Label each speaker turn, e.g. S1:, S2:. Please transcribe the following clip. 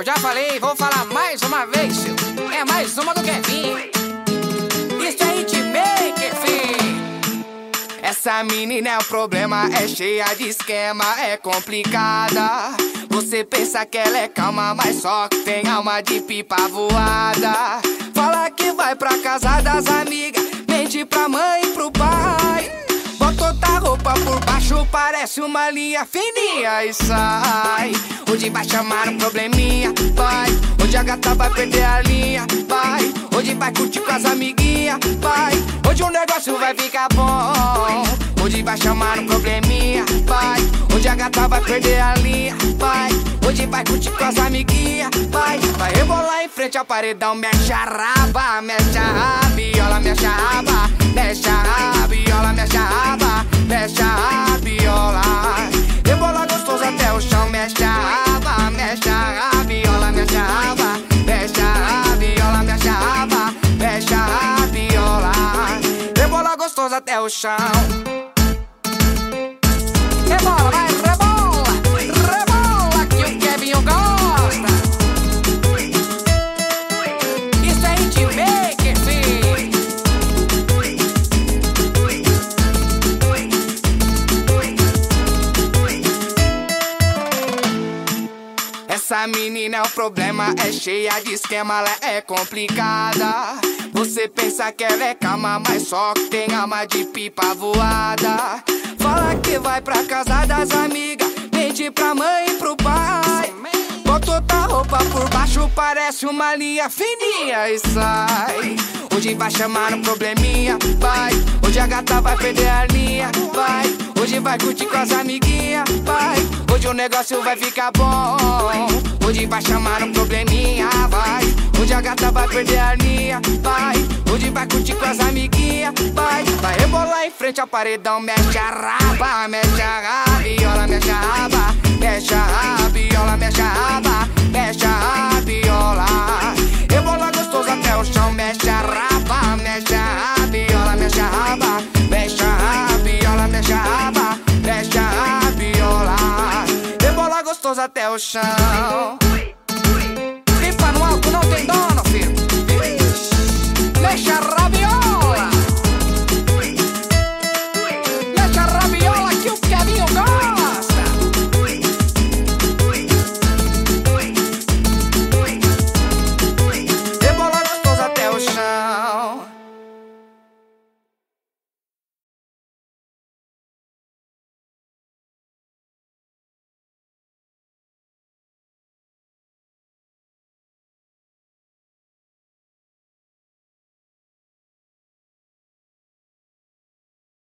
S1: Eu já falei, vou falar mais uma vez. É mais uma do Kevin. Isso é hitmaker, filho.
S2: Essa menina é o problema, é cheia de esquema, é complicada. Você pensa que ela é calma, mas só que tem alma de pipa voada. Fala que vai pra casa das amigas, mente pra mãe e pro pai. Roupa por baixo, parece uma linha fininha e sai. Hoje vai chamar um probleminha, vai. Hoje a gata vai perder a linha, vai. Hoje vai curtir com as amiguinhas, vai. Hoje o negócio vai ficar bom. Hoje vai chamar um probleminha, vai. Hoje a gata vai perder a linha, vai. Hoje vai curtir com as amiguinhas, vai. Vai rebolar em frente ao paredão, mexe a raba, mexe a rabiola, gostoso até o chão. Rebola,
S1: vai, rebola. Rebola que o Kevin gosta. Isso é hitmaker, filho.
S2: Essa menina é o problema, é cheia de esquema, ela é complicada. Você pensa que ela é calma, mas só tem alma de pipa voada. Fala que vai pra casa das amigas, mente pra mãe e pro pai. Bota outra roupa por baixo, parece uma linha fininha e sai. Hoje vai chamar um probleminha, vai. Hoje a gata vai perder a linha, vai. Hoje vai curtir com as amiguinhas, vai. Hoje o negócio vai ficar bom. Hoje vai chamar um probleminha, vai. Hoje a gata vai perder a linha, vai. Hoje vai curtir com as amiguinhas, vai. Vai rebolar em frente ao paredão, mexe a raba, mexe a rabiola, mexe a raba, mexe a rabiola, mexe a raba, mexe a rabiola. Rebola gostoso até o chão, mexe a raba, mexe a rabiola, mexe a raba, mexe a rabiola, mexe a raba, mexe a rabiola. Rebola gostoso até o chão.